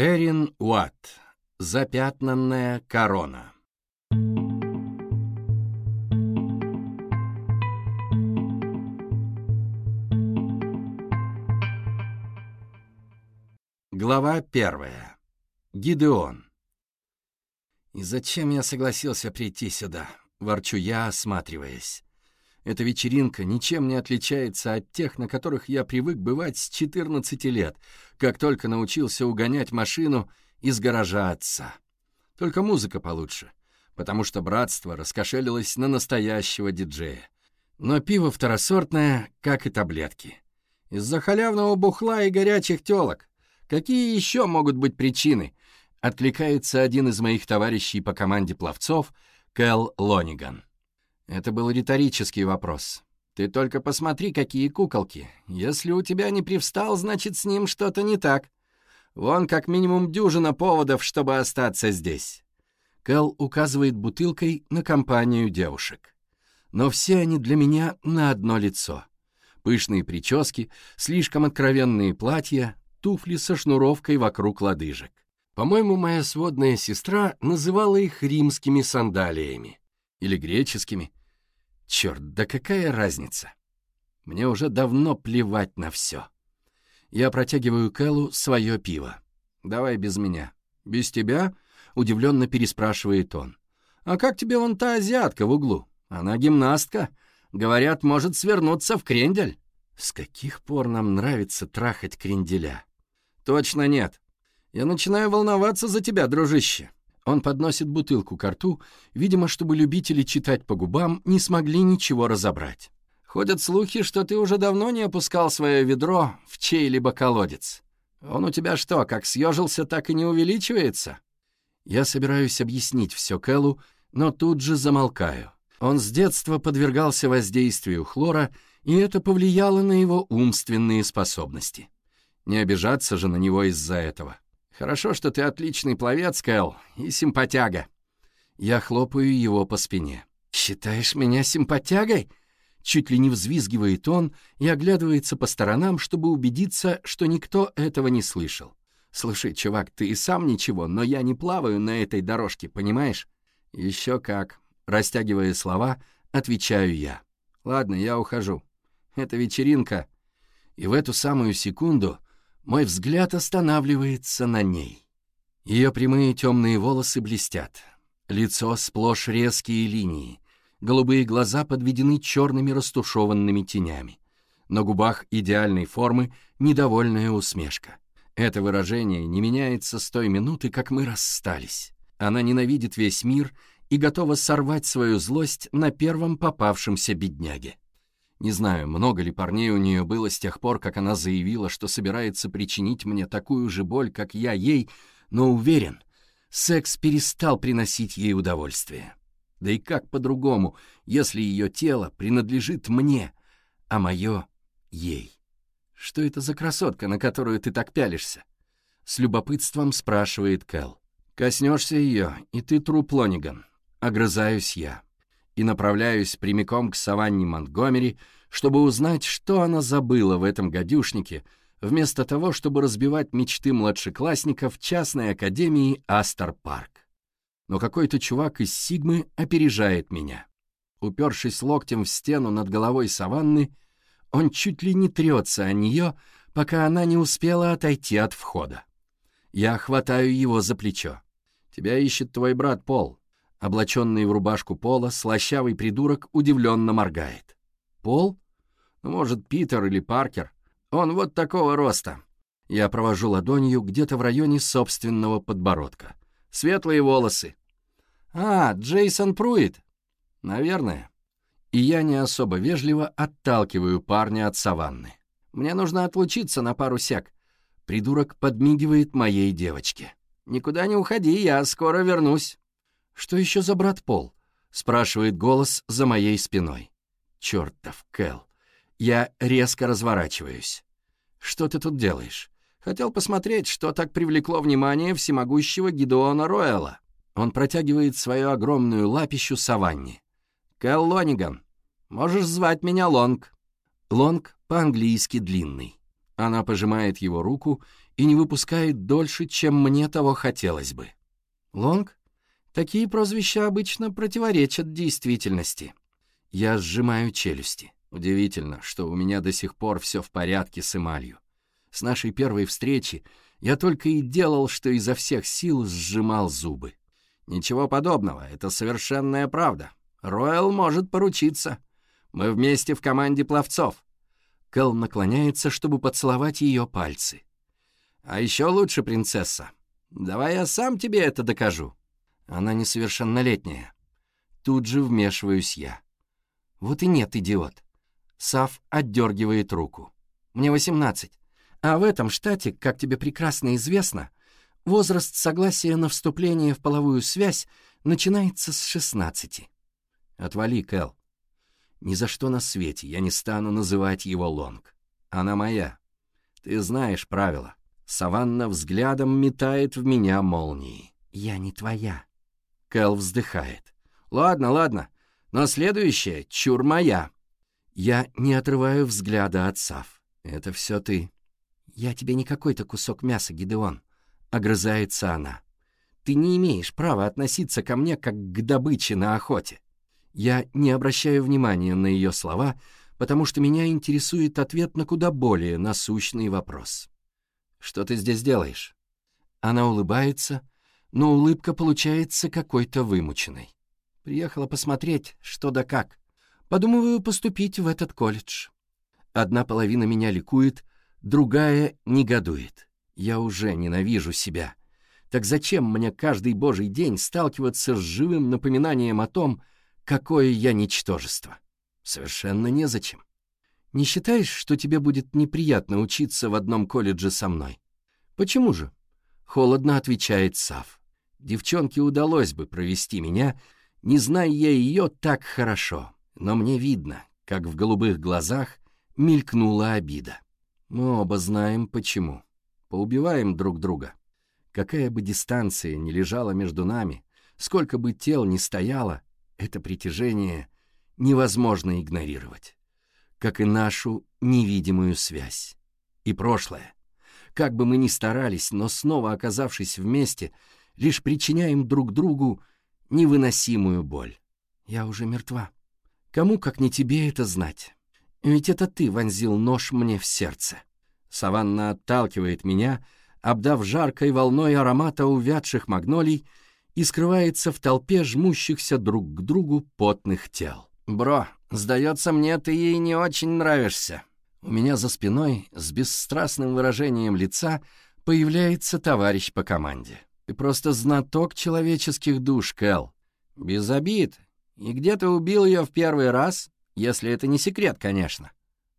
Эрин Уатт. Запятнанная корона. Глава первая. Гидеон. «И зачем я согласился прийти сюда?» — ворчу я, осматриваясь. Эта вечеринка ничем не отличается от тех, на которых я привык бывать с 14 лет, как только научился угонять машину из гаража отца. Только музыка получше, потому что братство раскошелилось на настоящего диджея. Но пиво второсортное, как и таблетки. Из-за халявного бухла и горячих тёлок. Какие еще могут быть причины? Откликается один из моих товарищей по команде пловцов, Кэл Лониган. Это был риторический вопрос. Ты только посмотри, какие куколки. Если у тебя не привстал, значит, с ним что-то не так. Вон как минимум дюжина поводов, чтобы остаться здесь. Кэл указывает бутылкой на компанию девушек. Но все они для меня на одно лицо. Пышные прически, слишком откровенные платья, туфли со шнуровкой вокруг лодыжек. По-моему, моя сводная сестра называла их римскими сандалиями или греческими, Черт, да какая разница? Мне уже давно плевать на все. Я протягиваю Кэллу свое пиво. «Давай без меня». «Без тебя?» — удивленно переспрашивает он. «А как тебе вон та азиатка в углу? Она гимнастка. Говорят, может свернуться в крендель». «С каких пор нам нравится трахать кренделя?» «Точно нет. Я начинаю волноваться за тебя, дружище. Он подносит бутылку к рту, видимо, чтобы любители читать по губам не смогли ничего разобрать. «Ходят слухи, что ты уже давно не опускал свое ведро в чей-либо колодец. Он у тебя что, как съежился, так и не увеличивается?» Я собираюсь объяснить все Кэллу, но тут же замолкаю. Он с детства подвергался воздействию хлора, и это повлияло на его умственные способности. Не обижаться же на него из-за этого. «Хорошо, что ты отличный пловец, Кэл, и симпатяга». Я хлопаю его по спине. «Считаешь меня симпатягой?» Чуть ли не взвизгивает он и оглядывается по сторонам, чтобы убедиться, что никто этого не слышал. «Слушай, чувак, ты и сам ничего, но я не плаваю на этой дорожке, понимаешь?» «Еще как», — растягивая слова, отвечаю я. «Ладно, я ухожу. Это вечеринка». И в эту самую секунду мой взгляд останавливается на ней. Ее прямые темные волосы блестят. Лицо сплошь резкие линии. Голубые глаза подведены черными растушеванными тенями. На губах идеальной формы недовольная усмешка. Это выражение не меняется с той минуты, как мы расстались. Она ненавидит весь мир и готова сорвать свою злость на первом попавшемся бедняге. Не знаю, много ли парней у нее было с тех пор, как она заявила, что собирается причинить мне такую же боль, как я ей, но уверен, секс перестал приносить ей удовольствие. Да и как по-другому, если ее тело принадлежит мне, а мое — ей? Что это за красотка, на которую ты так пялишься? С любопытством спрашивает Кэл. Коснешься ее, и ты труп Лониган. Огрызаюсь я и направляюсь прямиком к саванне Монтгомери, чтобы узнать, что она забыла в этом гадюшнике, вместо того, чтобы разбивать мечты младшеклассников частной академии Астер-Парк. Но какой-то чувак из Сигмы опережает меня. Упершись локтем в стену над головой саванны, он чуть ли не трется о нее, пока она не успела отойти от входа. Я хватаю его за плечо. «Тебя ищет твой брат Пол. Облаченный в рубашку Пола, слащавый придурок удивленно моргает. «Пол? Ну, может, Питер или Паркер? Он вот такого роста!» Я провожу ладонью где-то в районе собственного подбородка. Светлые волосы. «А, Джейсон Пруит?» «Наверное». И я не особо вежливо отталкиваю парня от саванны. «Мне нужно отлучиться на пару сек». Придурок подмигивает моей девочке. «Никуда не уходи, я скоро вернусь». «Что еще за брат Пол?» — спрашивает голос за моей спиной. «Чертов, Кэл!» Я резко разворачиваюсь. «Что ты тут делаешь?» Хотел посмотреть, что так привлекло внимание всемогущего Гидеона Роэла. Он протягивает свою огромную лапищу Саванне. «Кэл Лониган, можешь звать меня Лонг». Лонг по-английски длинный. Она пожимает его руку и не выпускает дольше, чем мне того хотелось бы. «Лонг?» Такие прозвища обычно противоречат действительности. Я сжимаю челюсти. Удивительно, что у меня до сих пор все в порядке с эмалью. С нашей первой встречи я только и делал, что изо всех сил сжимал зубы. Ничего подобного, это совершенная правда. Ройл может поручиться. Мы вместе в команде пловцов. Кэл наклоняется, чтобы поцеловать ее пальцы. А еще лучше, принцесса. Давай я сам тебе это докажу. Она несовершеннолетняя. Тут же вмешиваюсь я. Вот и нет, идиот. Сав отдергивает руку. Мне 18. А в этом штате, как тебе прекрасно известно, возраст согласия на вступление в половую связь начинается с 16. Отвали, Кэл. Ни за что на свете я не стану называть его Лонг. Она моя. Ты знаешь правила. Саванна взглядом метает в меня молнии. Я не твоя. Кэл вздыхает. «Ладно, ладно, но следующее — чур моя». Я не отрываю взгляда от Сав. «Это все ты». «Я тебе не какой-то кусок мяса, Гидеон», — огрызается она. «Ты не имеешь права относиться ко мне как к добыче на охоте». Я не обращаю внимания на ее слова, потому что меня интересует ответ на куда более насущный вопрос. «Что ты здесь делаешь?» Она улыбается, но улыбка получается какой-то вымученной. Приехала посмотреть, что да как. Подумываю поступить в этот колледж. Одна половина меня ликует, другая негодует. Я уже ненавижу себя. Так зачем мне каждый божий день сталкиваться с живым напоминанием о том, какое я ничтожество? Совершенно незачем. Не считаешь, что тебе будет неприятно учиться в одном колледже со мной? Почему же? Холодно отвечает Сав. Девчонке удалось бы провести меня, не зная я ее так хорошо, но мне видно, как в голубых глазах мелькнула обида. Мы оба знаем почему. Поубиваем друг друга. Какая бы дистанция ни лежала между нами, сколько бы тел ни стояло, это притяжение невозможно игнорировать. Как и нашу невидимую связь. И прошлое. Как бы мы ни старались, но снова оказавшись вместе, лишь причиняем друг другу невыносимую боль. Я уже мертва. Кому, как не тебе, это знать? Ведь это ты вонзил нож мне в сердце. Саванна отталкивает меня, обдав жаркой волной аромата увядших магнолий и скрывается в толпе жмущихся друг к другу потных тел. «Бро, сдается мне, ты ей не очень нравишься». У меня за спиной с бесстрастным выражением лица появляется товарищ по команде. Ты просто знаток человеческих душ, Кэл. Без обид. И где ты убил ее в первый раз, если это не секрет, конечно?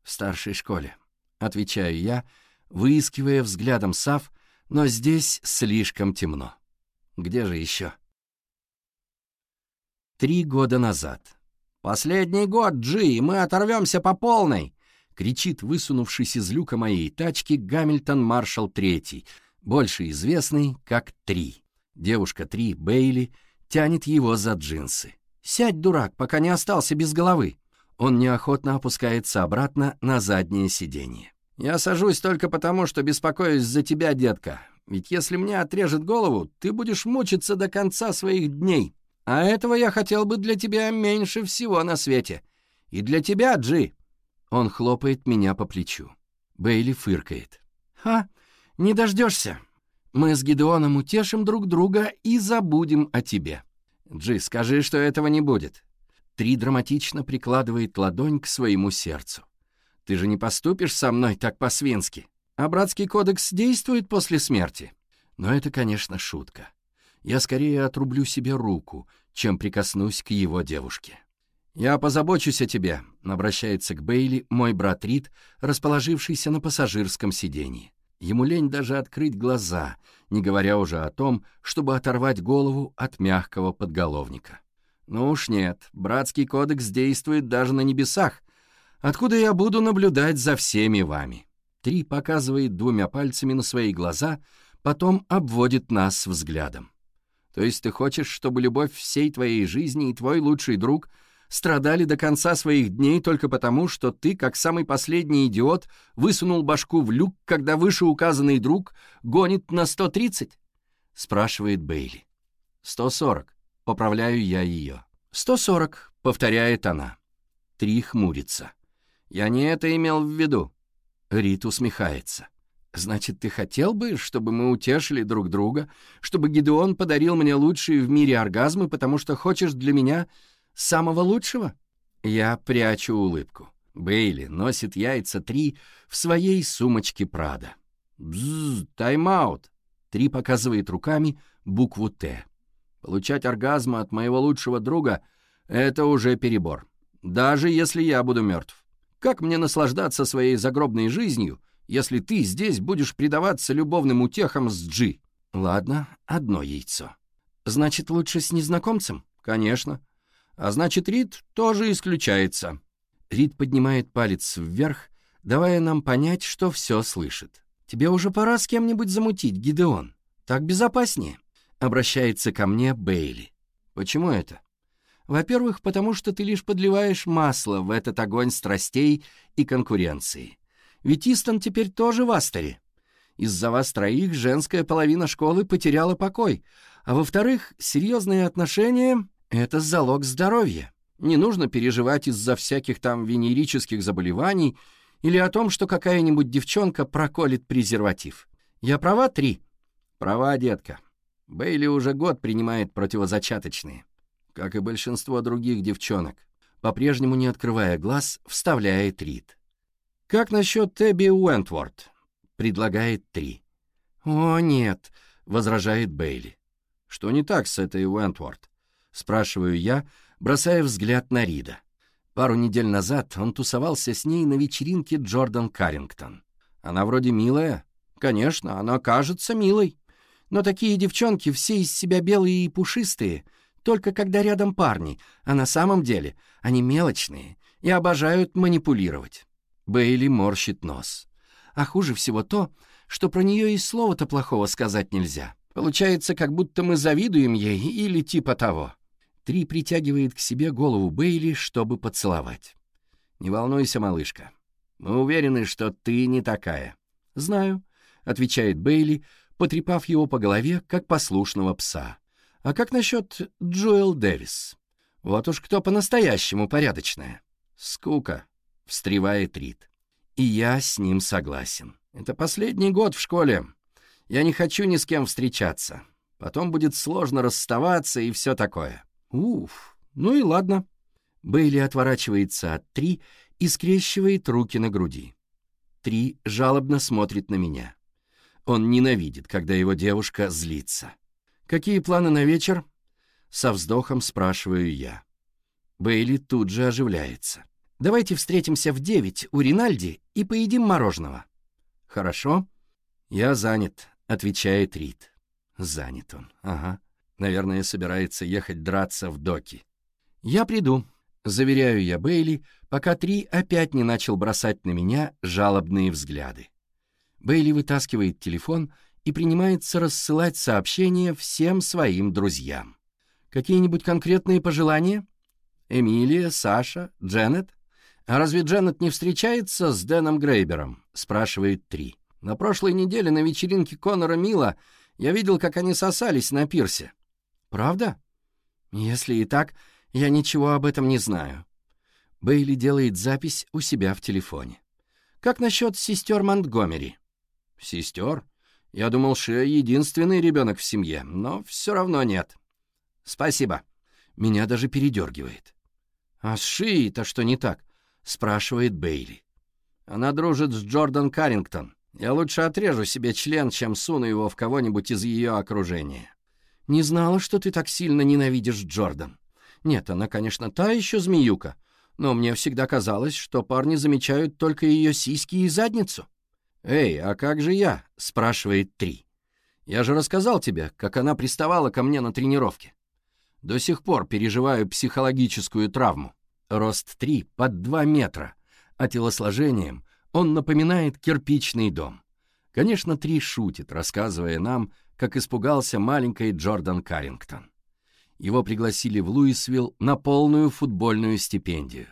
В старшей школе. Отвечаю я, выискивая взглядом Сав, но здесь слишком темно. Где же еще? Три года назад. «Последний год, Джи, и мы оторвемся по полной!» — кричит высунувшись из люка моей тачки Гамильтон Маршал Третий — больше известный как Три. Девушка Три Бейли тянет его за джинсы. «Сядь, дурак, пока не остался без головы!» Он неохотно опускается обратно на заднее сиденье. «Я сажусь только потому, что беспокоюсь за тебя, детка. Ведь если мне отрежет голову, ты будешь мучиться до конца своих дней. А этого я хотел бы для тебя меньше всего на свете. И для тебя, Джи!» Он хлопает меня по плечу. Бейли фыркает. «Ха, «Не дождешься. Мы с Гидеоном утешим друг друга и забудем о тебе». «Джи, скажи, что этого не будет». Три драматично прикладывает ладонь к своему сердцу. «Ты же не поступишь со мной так по-свински. А братский кодекс действует после смерти?» Но это, конечно, шутка. Я скорее отрублю себе руку, чем прикоснусь к его девушке. «Я позабочусь о тебе», — обращается к Бейли мой брат Рид, расположившийся на пассажирском сидении. Ему лень даже открыть глаза, не говоря уже о том, чтобы оторвать голову от мягкого подголовника. Ну уж нет, братский кодекс действует даже на небесах. Откуда я буду наблюдать за всеми вами? Три показывает двумя пальцами на свои глаза, потом обводит нас взглядом. То есть ты хочешь, чтобы любовь всей твоей жизни и твой лучший друг — страдали до конца своих дней только потому, что ты, как самый последний идиот, высунул башку в люк, когда вышеуказанный друг гонит на 130?» — спрашивает Бейли. «140», — поправляю я ее. «140», — повторяет она. Три хмурится. «Я не это имел в виду». Рит усмехается. «Значит, ты хотел бы, чтобы мы утешили друг друга, чтобы Гидеон подарил мне лучшие в мире оргазмы, потому что хочешь для меня Самого лучшего? Я прячу улыбку. Бейли носит яйца три в своей сумочке Прада. Бзз, тайм-аут. Три показывает руками букву «Т». Получать оргазм от моего лучшего друга — это уже перебор. Даже если я буду мертв. Как мне наслаждаться своей загробной жизнью, если ты здесь будешь предаваться любовным утехам с Джи? Ладно, одно яйцо. Значит, лучше с незнакомцем? Конечно. А значит, Рид тоже исключается. Рид поднимает палец вверх, давая нам понять, что все слышит. «Тебе уже пора с кем-нибудь замутить, Гидеон. Так безопаснее», — обращается ко мне Бейли. «Почему это?» «Во-первых, потому что ты лишь подливаешь масло в этот огонь страстей и конкуренции. Ведь Истон теперь тоже в Астере. Из-за вас троих женская половина школы потеряла покой. А во-вторых, серьезные отношения это залог здоровья. Не нужно переживать из-за всяких там венерических заболеваний или о том, что какая-нибудь девчонка проколет презерватив. Я права, Три? Права, детка. Бейли уже год принимает противозачаточные, как и большинство других девчонок. По-прежнему не открывая глаз, вставляет Рид. «Как насчет Тебби Уэнтворд?» — предлагает Три. «О, нет», — возражает Бейли. «Что не так с этой Уэнтворд?» — спрашиваю я, бросая взгляд на Рида. Пару недель назад он тусовался с ней на вечеринке Джордан Каррингтон. Она вроде милая. Конечно, она кажется милой. Но такие девчонки все из себя белые и пушистые, только когда рядом парни, а на самом деле они мелочные и обожают манипулировать. Бейли морщит нос. А хуже всего то, что про нее и слова-то плохого сказать нельзя. Получается, как будто мы завидуем ей или типа того. Три притягивает к себе голову Бейли, чтобы поцеловать. «Не волнуйся, малышка. Мы уверены, что ты не такая». «Знаю», — отвечает Бейли, потрепав его по голове, как послушного пса. «А как насчет Джоэл Дэвис? Вот уж кто по-настоящему порядочная». «Скука», — встревает Рид. «И я с ним согласен. Это последний год в школе. Я не хочу ни с кем встречаться. Потом будет сложно расставаться и все такое». Уф, ну и ладно. Бейли отворачивается от Три и скрещивает руки на груди. Три жалобно смотрит на меня. Он ненавидит, когда его девушка злится. «Какие планы на вечер?» Со вздохом спрашиваю я. Бейли тут же оживляется. «Давайте встретимся в девять у Ринальди и поедим мороженого». «Хорошо?» «Я занят», — отвечает Рид. «Занят он, ага». Наверное, собирается ехать драться в доки. «Я приду», — заверяю я Бейли, пока Три опять не начал бросать на меня жалобные взгляды. Бейли вытаскивает телефон и принимается рассылать сообщения всем своим друзьям. «Какие-нибудь конкретные пожелания? Эмилия, Саша, Дженнет?» «А разве Дженнет не встречается с Дэном Грейбером?» — спрашивает Три. «На прошлой неделе на вечеринке Конора Мила я видел, как они сосались на пирсе. Правда? Если и так, я ничего об этом не знаю. Бейли делает запись у себя в телефоне. Как насчет сестер Монтгомери? Сестер? Я думал, Шея единственный ребенок в семье, но все равно нет. Спасибо. Меня даже передергивает. А с Шией-то что не так? Спрашивает Бейли. Она дружит с Джордан Каррингтон. Я лучше отрежу себе член, чем суну его в кого-нибудь из ее окружения. Не знала, что ты так сильно ненавидишь Джордан. Нет, она, конечно, та еще змеюка, но мне всегда казалось, что парни замечают только ее сиськи и задницу. «Эй, а как же я?» — спрашивает Три. «Я же рассказал тебе, как она приставала ко мне на тренировке. До сих пор переживаю психологическую травму. Рост Три под два метра, а телосложением он напоминает кирпичный дом. Конечно, Три шутит, рассказывая нам, как испугался маленький Джордан Каррингтон. Его пригласили в Луисвилл на полную футбольную стипендию.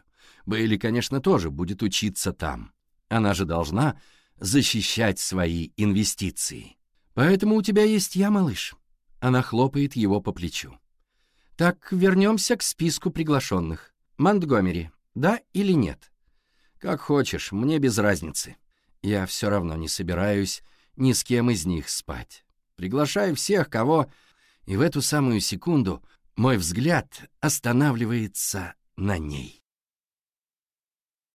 Бейли, конечно, тоже будет учиться там. Она же должна защищать свои инвестиции. Поэтому у тебя есть я, малыш. Она хлопает его по плечу. Так, вернемся к списку приглашенных. Монтгомери, да или нет? Как хочешь, мне без разницы. Я все равно не собираюсь ни с кем из них спать. Приглашай всех, кого...» И в эту самую секунду мой взгляд останавливается на ней.